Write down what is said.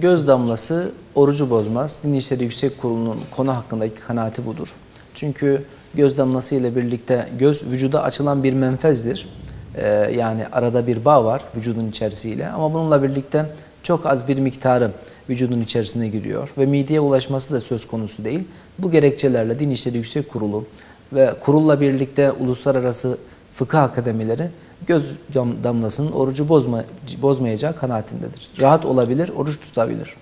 Göz damlası orucu bozmaz. Din İşleri Yüksek Kurulu'nun konu hakkındaki kanaati budur. Çünkü göz damlası ile birlikte göz vücuda açılan bir menfezdir. Ee, yani arada bir bağ var vücudun içerisiyle ama bununla birlikte çok az bir miktarı vücudun içerisine giriyor ve mideye ulaşması da söz konusu değil. Bu gerekçelerle Din İşleri Yüksek Kurulu ve kurulla birlikte uluslararası fıkıh akademileri göz dam- damlasının orucu bozma, bozmayacağı kanaatindedir. Rahat olabilir, oruç tutabilir.